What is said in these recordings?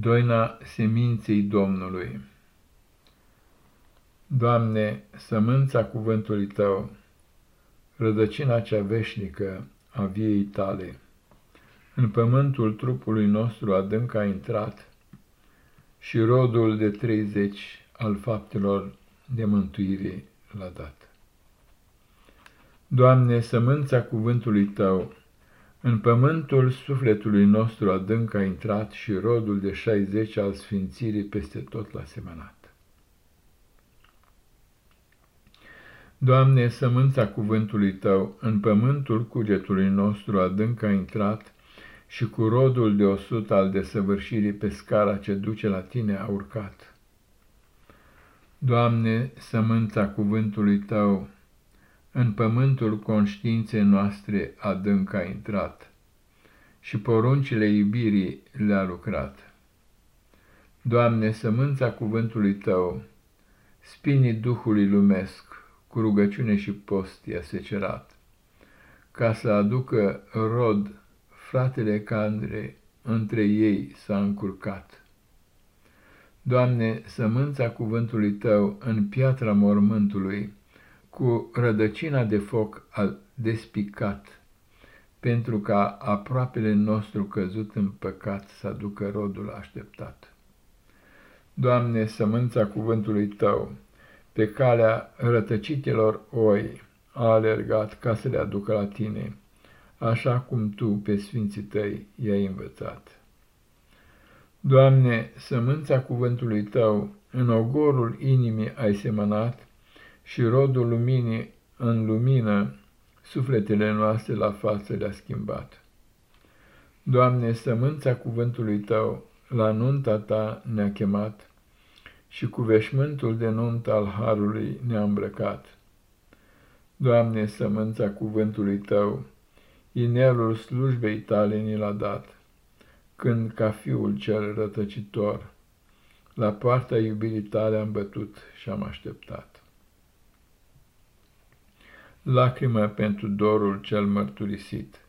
Doina seminței Domnului Doamne, sămânța cuvântului Tău, rădăcina cea veșnică a viei Tale, în pământul trupului nostru adânc a intrat și rodul de treizeci al faptelor de mântuire l-a dat. Doamne, sămânța cuvântului Tău, în pământul sufletului nostru adânc a intrat și rodul de șaizeci al sfințirii peste tot l-a semănat. Doamne, sămânța cuvântului Tău, în pământul cugetului nostru adânc a intrat și cu rodul de o sută al desăvârșirii pe scara ce duce la Tine a urcat. Doamne, sămânța cuvântului Tău, în pământul conștiinței noastre adânc a intrat și poruncile iubirii le-a lucrat. Doamne, sămânța cuvântului Tău, spinii Duhului lumesc, cu rugăciune și post i-a secerat, ca să aducă rod fratele Candre, între ei s-a încurcat. Doamne, sămânța cuvântului Tău în piatra mormântului, cu rădăcina de foc al despicat, pentru ca aproapele nostru căzut în păcat să aducă rodul așteptat. Doamne, sămânța cuvântului Tău, pe calea rătăcitelor oi, a alergat ca să le aducă la Tine, așa cum Tu pe sfinții Tăi i-ai învățat. Doamne, sămânța cuvântului Tău, în ogorul inimii ai semănat, și rodul luminii în lumină sufletele noastre la față le-a schimbat. Doamne, sămânța cuvântului Tău la nunta Ta ne-a chemat și cu veșmântul de nunt al Harului ne-a îmbrăcat. Doamne, sămânța cuvântului Tău, inelul slujbei Tale ni l-a dat, când ca fiul cel rătăcitor, la poarta iubirii Tale am bătut și am așteptat lacrimă pentru dorul cel mărturisit.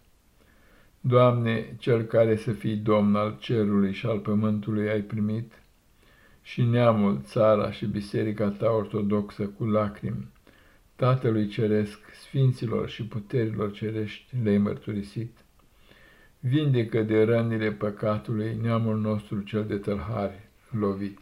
Doamne, cel care să fii domn al cerului și al pământului ai primit, și neamul, țara și biserica ta ortodoxă cu lacrimi, Tatălui Ceresc, Sfinților și puterilor cerești le-ai mărturisit, vindecă de rănile păcatului neamul nostru cel de tălhari lovit.